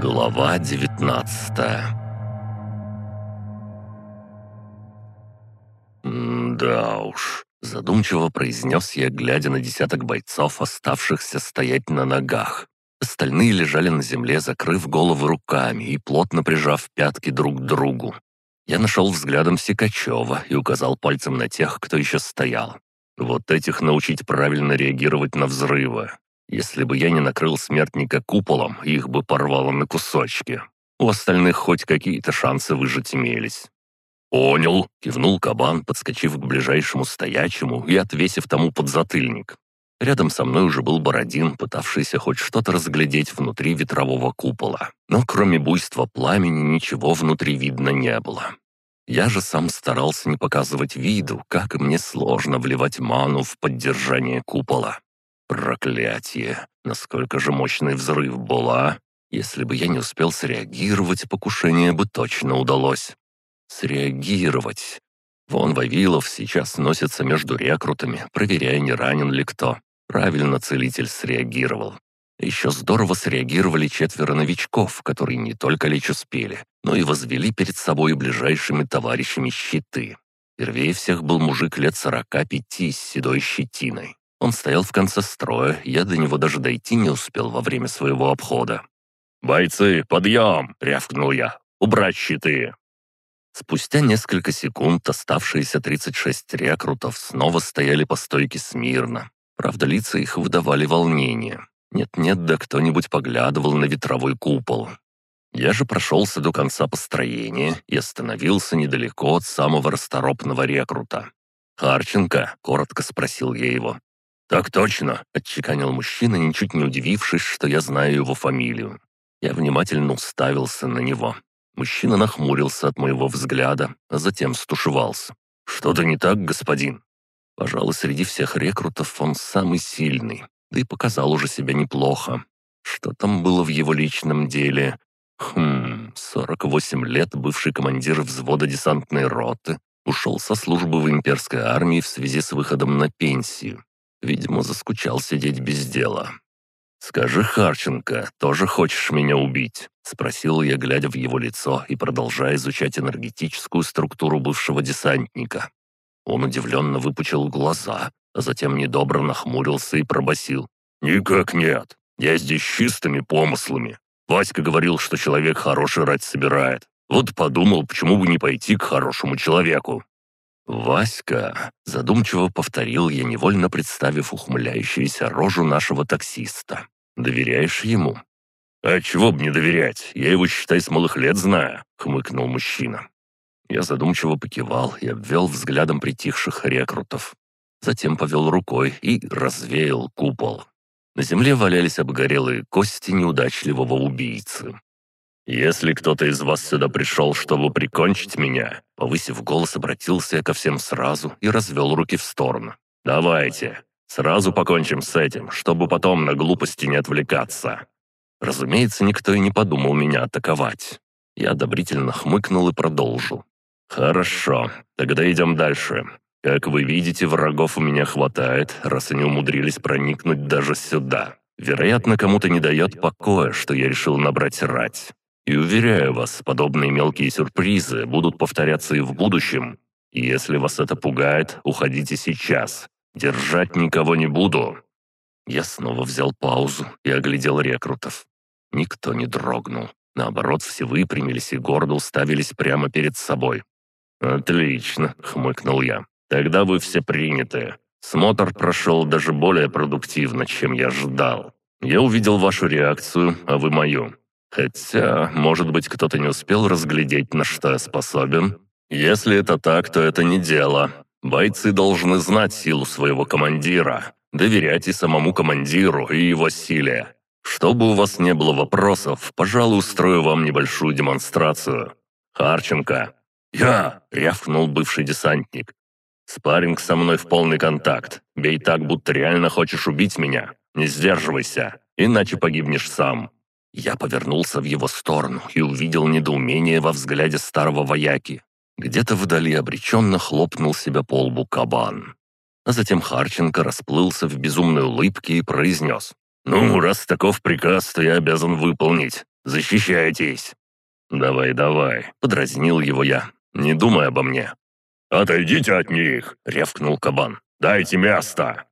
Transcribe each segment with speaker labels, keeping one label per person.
Speaker 1: Глава 19 «Да уж», — задумчиво произнес я, глядя на десяток бойцов, оставшихся стоять на ногах. Остальные лежали на земле, закрыв головы руками и плотно прижав пятки друг к другу. Я нашел взглядом Сикачева и указал пальцем на тех, кто еще стоял. Вот этих научить правильно реагировать на взрывы. Если бы я не накрыл смертника куполом, их бы порвало на кусочки. У остальных хоть какие-то шансы выжить имелись. «Понял», — кивнул кабан, подскочив к ближайшему стоячему и отвесив тому подзатыльник. Рядом со мной уже был Бородин, пытавшийся хоть что-то разглядеть внутри ветрового купола. Но кроме буйства пламени ничего внутри видно не было. Я же сам старался не показывать виду, как мне сложно вливать ману в поддержание купола. Проклятие! Насколько же мощный взрыв был, а? Если бы я не успел среагировать, покушение бы точно удалось. Среагировать. Вон Вавилов сейчас носится между рекрутами, проверяя, не ранен ли кто. Правильно целитель среагировал. Еще здорово среагировали четверо новичков, которые не только лечь успели, но и возвели перед собой ближайшими товарищами щиты. Первее всех был мужик лет сорока пяти с седой щетиной. Он стоял в конце строя, я до него даже дойти не успел во время своего обхода. «Бойцы, подъем!» — рявкнул я. «Убрать щиты!» Спустя несколько секунд оставшиеся 36 рекрутов снова стояли по стойке смирно. Правда, лица их выдавали волнение. Нет-нет, да кто-нибудь поглядывал на ветровой купол. Я же прошелся до конца построения и остановился недалеко от самого расторопного рекрута. «Харченко?» — коротко спросил я его. «Так точно», — отчеканил мужчина, ничуть не удивившись, что я знаю его фамилию. Я внимательно уставился на него. Мужчина нахмурился от моего взгляда, а затем стушевался. «Что-то не так, господин?» Пожалуй, среди всех рекрутов он самый сильный, да и показал уже себя неплохо. Что там было в его личном деле? Хм, 48 лет бывший командир взвода десантной роты, ушел со службы в имперской армии в связи с выходом на пенсию. Видимо, заскучал сидеть без дела. «Скажи, Харченко, тоже хочешь меня убить?» — спросил я, глядя в его лицо и продолжая изучать энергетическую структуру бывшего десантника. Он удивленно выпучил глаза, а затем недобро нахмурился и пробасил. «Никак нет. Я здесь чистыми помыслами. Васька говорил, что человек хороший рать собирает. Вот подумал, почему бы не пойти к хорошему человеку. «Васька», — задумчиво повторил я, невольно представив ухмыляющуюся рожу нашего таксиста. «Доверяешь ему?» «А чего б не доверять? Я его, считай, с малых лет знаю», — хмыкнул мужчина. Я задумчиво покивал и обвел взглядом притихших рекрутов. Затем повел рукой и развеял купол. На земле валялись обгорелые кости неудачливого убийцы. «Если кто-то из вас сюда пришел, чтобы прикончить меня», повысив голос, обратился я ко всем сразу и развел руки в сторону. «Давайте, сразу покончим с этим, чтобы потом на глупости не отвлекаться». Разумеется, никто и не подумал меня атаковать. Я одобрительно хмыкнул и продолжил. «Хорошо, тогда идем дальше. Как вы видите, врагов у меня хватает, раз они умудрились проникнуть даже сюда. Вероятно, кому-то не дает покоя, что я решил набрать рать. И уверяю вас, подобные мелкие сюрпризы будут повторяться и в будущем. Если вас это пугает, уходите сейчас. Держать никого не буду». Я снова взял паузу и оглядел рекрутов. Никто не дрогнул. Наоборот, все выпрямились и гордо уставились прямо перед собой. «Отлично», — хмыкнул я. «Тогда вы все приняты. Смотр прошел даже более продуктивно, чем я ждал. Я увидел вашу реакцию, а вы мою. Хотя, может быть, кто-то не успел разглядеть, на что я способен. Если это так, то это не дело. Бойцы должны знать силу своего командира, доверять и самому командиру, и его силе. Чтобы у вас не было вопросов, пожалуй, устрою вам небольшую демонстрацию. Харченко». «Я!» — рявкнул бывший десантник. «Спарринг со мной в полный контакт. Бей так, будто реально хочешь убить меня. Не сдерживайся, иначе погибнешь сам. Я повернулся в его сторону и увидел недоумение во взгляде старого вояки. Где-то вдали обреченно хлопнул себя по лбу кабан. А затем Харченко расплылся в безумной улыбке и произнес. «Ну, раз таков приказ, то я обязан выполнить. Защищайтесь!» «Давай, давай», — подразнил его я. «Не думай обо мне». «Отойдите от них!» — рявкнул кабан. «Дайте место!»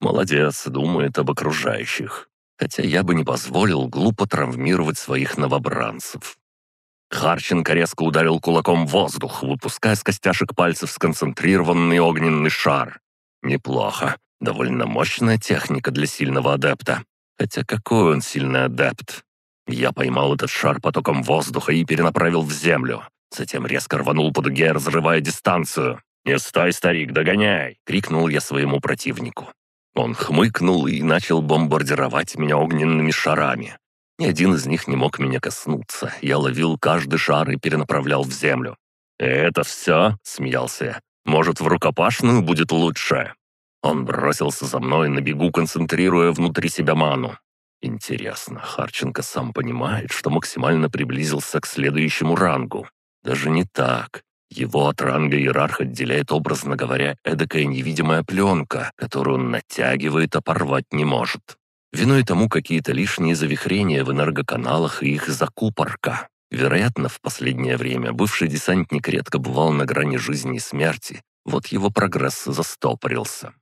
Speaker 1: Молодец, думает об окружающих. Хотя я бы не позволил глупо травмировать своих новобранцев. Харченко резко ударил кулаком в воздух, выпуская с костяшек пальцев сконцентрированный огненный шар. Неплохо. Довольно мощная техника для сильного адепта. Хотя какой он сильный адепт? Я поймал этот шар потоком воздуха и перенаправил в землю. Затем резко рванул по дуге, разрывая дистанцию. «Не стой, старик, догоняй!» — крикнул я своему противнику. Он хмыкнул и начал бомбардировать меня огненными шарами. Ни один из них не мог меня коснуться. Я ловил каждый шар и перенаправлял в землю. «Это все?» — смеялся я. «Может, в рукопашную будет лучше?» Он бросился за мной на бегу, концентрируя внутри себя ману. Интересно, Харченко сам понимает, что максимально приблизился к следующему рангу. Даже не так. Его от ранга иерарх отделяет, образно говоря, эдакая невидимая пленка, которую он натягивает, а порвать не может. Виной тому какие-то лишние завихрения в энергоканалах и их закупорка. Вероятно, в последнее время бывший десантник редко бывал на грани жизни и смерти. Вот его прогресс застопорился.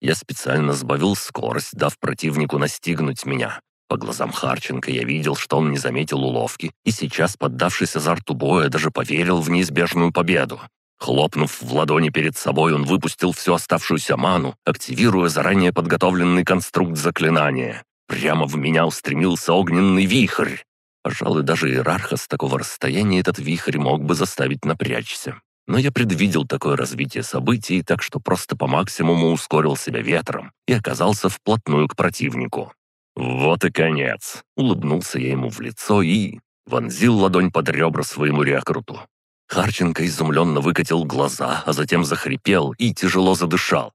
Speaker 1: Я специально сбавил скорость, дав противнику настигнуть меня. По глазам Харченко я видел, что он не заметил уловки, и сейчас, поддавшись азарту боя, даже поверил в неизбежную победу. Хлопнув в ладони перед собой, он выпустил всю оставшуюся ману, активируя заранее подготовленный конструкт заклинания. Прямо в меня устремился огненный вихрь. Пожалуй, даже иерарха с такого расстояния этот вихрь мог бы заставить напрячься. Но я предвидел такое развитие событий, так что просто по максимуму ускорил себя ветром и оказался вплотную к противнику. «Вот и конец!» — улыбнулся я ему в лицо и... вонзил ладонь под ребра своему рекруту. Харченко изумленно выкатил глаза, а затем захрипел и тяжело задышал.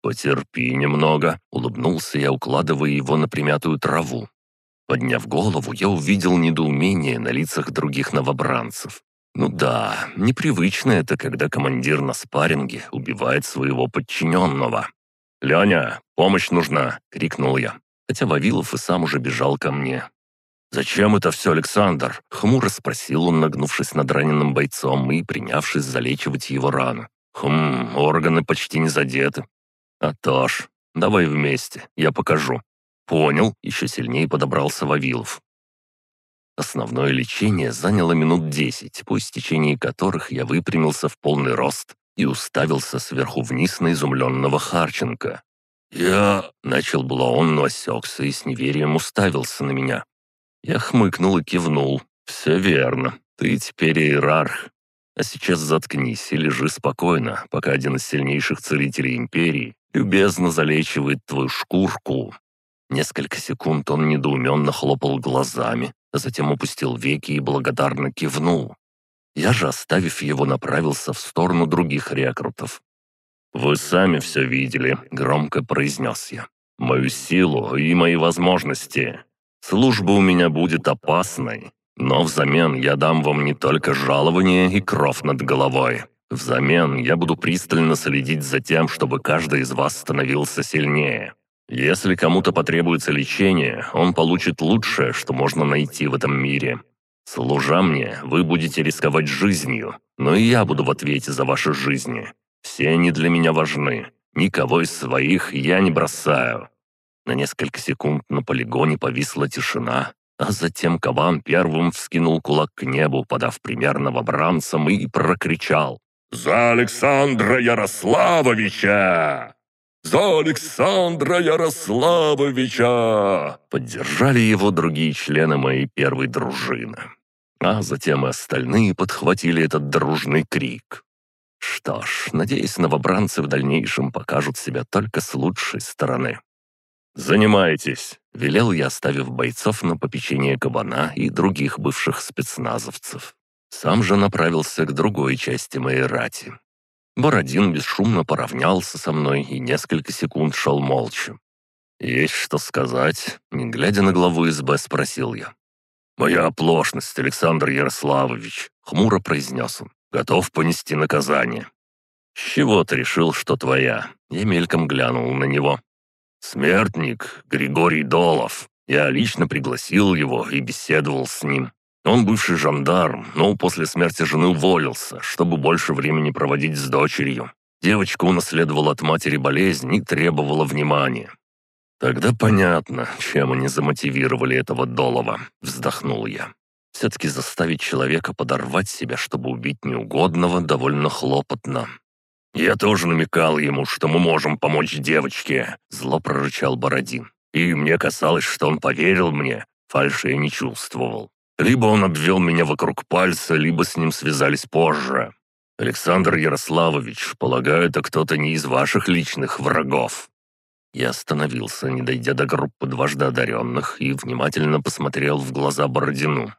Speaker 1: «Потерпи немного», — улыбнулся я, укладывая его на примятую траву. Подняв голову, я увидел недоумение на лицах других новобранцев. Ну да, непривычно это, когда командир на спарринге убивает своего подчиненного. «Леня, помощь нужна!» — крикнул я хотя Вавилов и сам уже бежал ко мне. «Зачем это все, Александр?» — хмуро спросил он, нагнувшись над раненым бойцом и принявшись залечивать его рану. «Хм, органы почти не задеты». «А то давай вместе, я покажу». «Понял», — еще сильнее подобрался Вавилов. Основное лечение заняло минут десять, по истечении которых я выпрямился в полный рост и уставился сверху вниз на изумленного Харченко. «Я...» — начал было он, но осекся и с неверием уставился на меня. Я хмыкнул и кивнул. «Все верно. Ты теперь иерарх. А сейчас заткнись и лежи спокойно, пока один из сильнейших целителей Империи любезно залечивает твою шкурку». Несколько секунд он недоуменно хлопал глазами, а затем опустил веки и благодарно кивнул. Я же, оставив его, направился в сторону других рекрутов. «Вы сами все видели», — громко произнес я. «Мою силу и мои возможности. Служба у меня будет опасной, но взамен я дам вам не только жалование и кров над головой. Взамен я буду пристально следить за тем, чтобы каждый из вас становился сильнее. Если кому-то потребуется лечение, он получит лучшее, что можно найти в этом мире. Служа мне, вы будете рисковать жизнью, но и я буду в ответе за ваши жизни. Все они для меня важны. Никого из своих я не бросаю». На несколько секунд на полигоне повисла тишина, а затем Кабан первым вскинул кулак к небу, подав пример новобранцам, и прокричал «За Александра Ярославовича!» «За Александра Ярославовича!» Поддержали его другие члены моей первой дружины. А затем и остальные подхватили этот дружный крик. Что ж, надеюсь, новобранцы в дальнейшем покажут себя только с лучшей стороны. «Занимайтесь», — велел я, оставив бойцов на попечение кабана и других бывших спецназовцев. Сам же направился к другой части моей рати. Бородин бесшумно поравнялся со мной и несколько секунд шел молча. «Есть что сказать?» — не глядя на главу СБ, спросил я. «Моя оплошность, Александр Ярославович», — хмуро произнес он. Готов понести наказание». «С чего ты решил, что твоя?» Я мельком глянул на него. «Смертник Григорий Долов. Я лично пригласил его и беседовал с ним. Он бывший жандарм, но после смерти жены уволился, чтобы больше времени проводить с дочерью. Девочка унаследовала от матери болезнь и требовала внимания. «Тогда понятно, чем они замотивировали этого Долова», — вздохнул я. «Все-таки заставить человека подорвать себя, чтобы убить неугодного, довольно хлопотно». «Я тоже намекал ему, что мы можем помочь девочке», — зло прорычал Бородин. «И мне казалось, что он поверил мне, фальши я не чувствовал. Либо он обвел меня вокруг пальца, либо с ним связались позже. Александр Ярославович, полагаю, это кто-то не из ваших личных врагов». Я остановился, не дойдя до группы дважды одаренных, и внимательно посмотрел в глаза Бородину.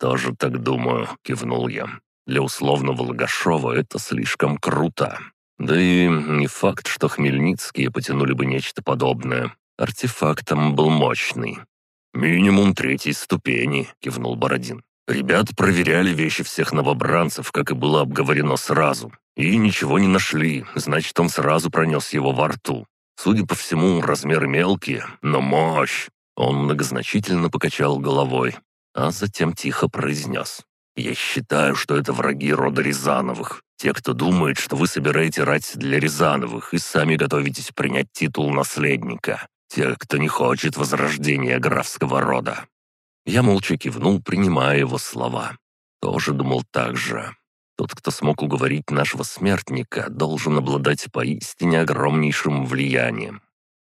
Speaker 1: «Тоже так думаю», — кивнул я. «Для условного Логашова это слишком круто. Да и не факт, что Хмельницкие потянули бы нечто подобное. Артефактом был мощный». «Минимум третьей ступени», — кивнул Бородин. «Ребята проверяли вещи всех новобранцев, как и было обговорено сразу. И ничего не нашли, значит, он сразу пронес его во рту. Судя по всему, размеры мелкие, но мощь. Он многозначительно покачал головой, а затем тихо произнес. «Я считаю, что это враги рода Рязановых. Те, кто думает, что вы собираете рать для Рязановых и сами готовитесь принять титул наследника. Те, кто не хочет возрождения графского рода». Я молча кивнул, принимая его слова. Тоже думал так же. Тот, кто смог уговорить нашего смертника, должен обладать поистине огромнейшим влиянием.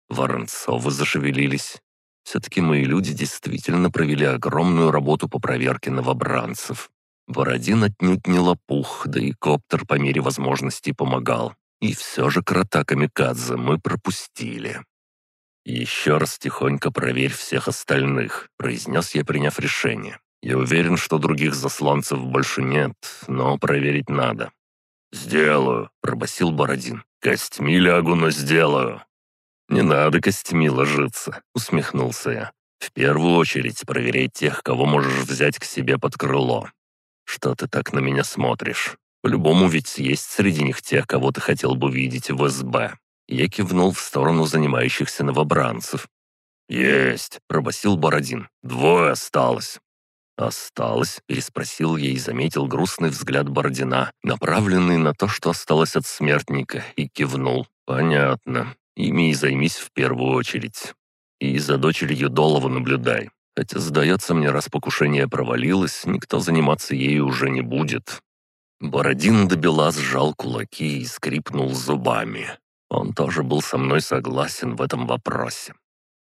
Speaker 1: Воронцовы зашевелились. Все-таки мои люди действительно провели огромную работу по проверке новобранцев. Бородин отнюдь не лопух, да и коптер по мере возможности помогал. И все же крота Камикадзе мы пропустили. «Еще раз тихонько проверь всех остальных», — произнес я, приняв решение. Я уверен, что других засланцев больше нет, но проверить надо». «Сделаю», — пробасил Бородин. «Костьми лягу, но сделаю». «Не надо костьми ложиться», — усмехнулся я. «В первую очередь проверяй тех, кого можешь взять к себе под крыло. Что ты так на меня смотришь? По-любому ведь есть среди них тех, кого ты хотел бы видеть в СБ». Я кивнул в сторону занимающихся новобранцев. «Есть», — пробасил Бородин. «Двое осталось. «Осталось?» — переспросил я и заметил грустный взгляд Бородина, направленный на то, что осталось от смертника, и кивнул. «Понятно. Ими и займись в первую очередь. И за дочерью Долова наблюдай. Хотя, сдается мне, раз покушение провалилось, никто заниматься ею уже не будет». Бородин до бела сжал кулаки и скрипнул зубами. Он тоже был со мной согласен в этом вопросе.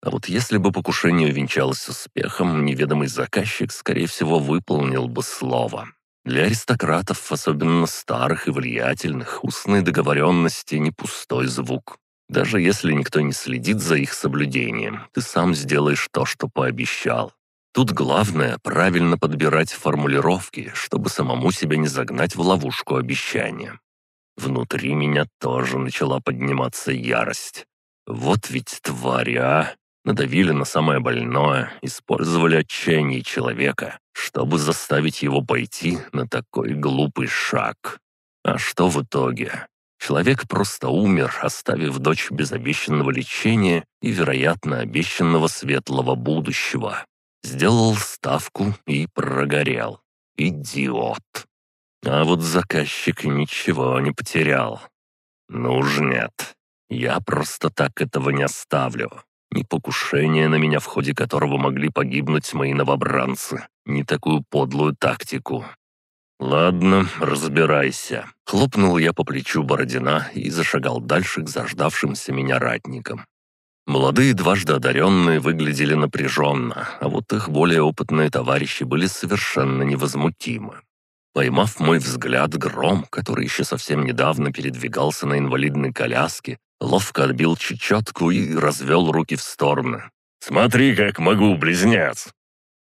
Speaker 1: А вот если бы покушение увенчалось успехом, неведомый заказчик, скорее всего, выполнил бы слово. Для аристократов, особенно старых и влиятельных, устные договоренности — не пустой звук. Даже если никто не следит за их соблюдением, ты сам сделаешь то, что пообещал. Тут главное — правильно подбирать формулировки, чтобы самому себя не загнать в ловушку обещания. Внутри меня тоже начала подниматься ярость. Вот ведь твари, а! надавили на самое больное, использовали отчаяние человека, чтобы заставить его пойти на такой глупый шаг. А что в итоге? Человек просто умер, оставив дочь без обещанного лечения и, вероятно, обещанного светлого будущего. Сделал ставку и прогорел. Идиот. А вот заказчик ничего не потерял. Ну уж нет. Я просто так этого не оставлю. Ни покушение на меня, в ходе которого могли погибнуть мои новобранцы, ни такую подлую тактику. «Ладно, разбирайся». Хлопнул я по плечу Бородина и зашагал дальше к заждавшимся меня ратникам. Молодые дважды одаренные выглядели напряженно, а вот их более опытные товарищи были совершенно невозмутимы. Поймав мой взгляд, Гром, который еще совсем недавно передвигался на инвалидной коляске, ловко отбил чечетку и развел руки в стороны. «Смотри, как могу, близнец!»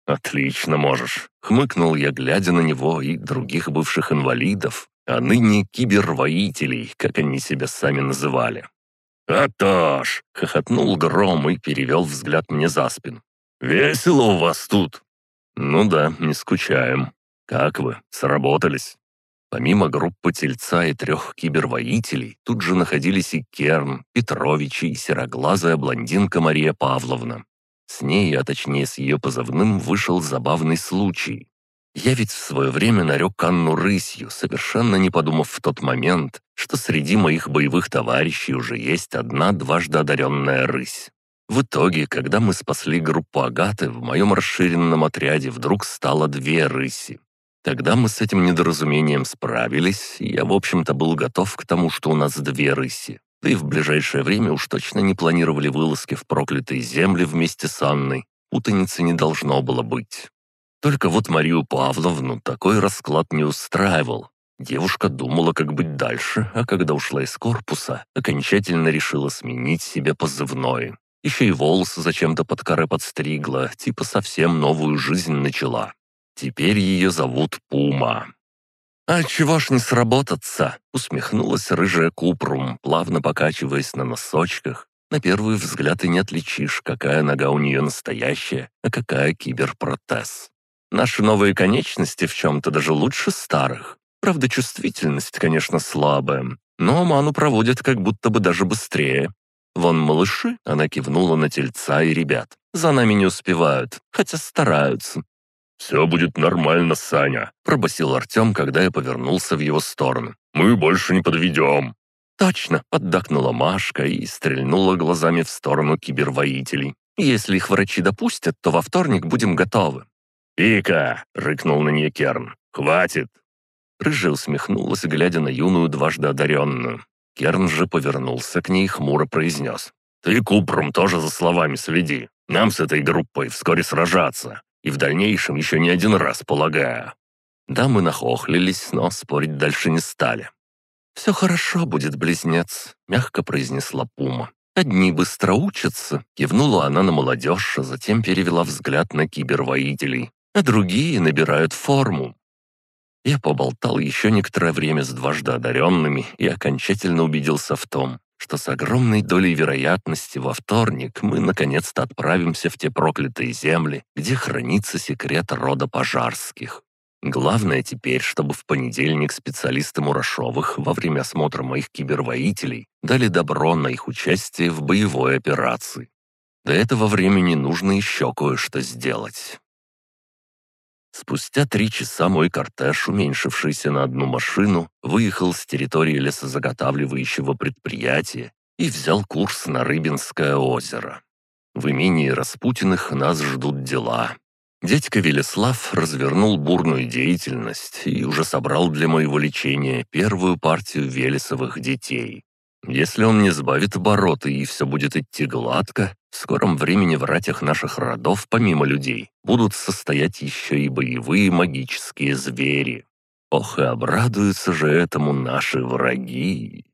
Speaker 1: «Отлично можешь», — хмыкнул я, глядя на него и других бывших инвалидов, а ныне кибервоителей, как они себя сами называли. «А то ж!» — хохотнул Гром и перевел взгляд мне за спину. «Весело у вас тут!» «Ну да, не скучаем. Как вы, сработались?» Помимо группы Тельца и трех кибервоителей, тут же находились и Керн, Петрович и сероглазая блондинка Мария Павловна. С ней, а точнее с ее позывным, вышел забавный случай. Я ведь в свое время нарек Анну рысью, совершенно не подумав в тот момент, что среди моих боевых товарищей уже есть одна дважды одаренная рысь. В итоге, когда мы спасли группу Агаты, в моем расширенном отряде вдруг стало две рыси. Тогда мы с этим недоразумением справились, и я, в общем-то, был готов к тому, что у нас две рыси. Да и в ближайшее время уж точно не планировали вылазки в проклятые земли вместе с Анной. Путаницы не должно было быть. Только вот Марию Павловну такой расклад не устраивал. Девушка думала, как быть дальше, а когда ушла из корпуса, окончательно решила сменить себе позывной. Еще и волосы зачем-то под коры подстригла, типа совсем новую жизнь начала. Теперь ее зовут Пума. «А чего ж не сработаться?» — усмехнулась рыжая Купрум, плавно покачиваясь на носочках. На первый взгляд и не отличишь, какая нога у нее настоящая, а какая киберпротез. Наши новые конечности в чем-то даже лучше старых. Правда, чувствительность, конечно, слабая, но ману проводят как будто бы даже быстрее. Вон малыши, она кивнула на тельца и ребят. За нами не успевают, хотя стараются. «Все будет нормально, Саня», — пробасил Артем, когда я повернулся в его сторону. «Мы больше не подведем». «Точно», — поддакнула Машка и стрельнула глазами в сторону кибервоителей. «Если их врачи допустят, то во вторник будем готовы». «Пика!» — рыкнул на нее Керн. «Хватит!» Рыжая усмехнулась, глядя на юную дважды одаренную. Керн же повернулся к ней и хмуро произнес. «Ты, Купром, тоже за словами следи. Нам с этой группой вскоре сражаться. И в дальнейшем еще не один раз, полагаю». Да, мы нахохлились, но спорить дальше не стали. «Все хорошо будет, близнец», — мягко произнесла Пума. «Одни быстро учатся», — кивнула она на молодежь, а затем перевела взгляд на кибервоителей а другие набирают форму. Я поболтал еще некоторое время с дважды одаренными и окончательно убедился в том, что с огромной долей вероятности во вторник мы наконец-то отправимся в те проклятые земли, где хранится секрет рода пожарских. Главное теперь, чтобы в понедельник специалисты Мурашовых во время осмотра моих кибервоителей дали добро на их участие в боевой операции. До этого времени нужно еще кое-что сделать. Спустя три часа мой кортеж, уменьшившийся на одну машину, выехал с территории лесозаготавливающего предприятия и взял курс на Рыбинское озеро. В имении Распутиных нас ждут дела. Дядька Велеслав развернул бурную деятельность и уже собрал для моего лечения первую партию Велесовых детей. Если он не сбавит обороты и все будет идти гладко, в скором времени в ратях наших родов, помимо людей, будут состоять еще и боевые магические звери. Ох, и обрадуются же этому наши враги.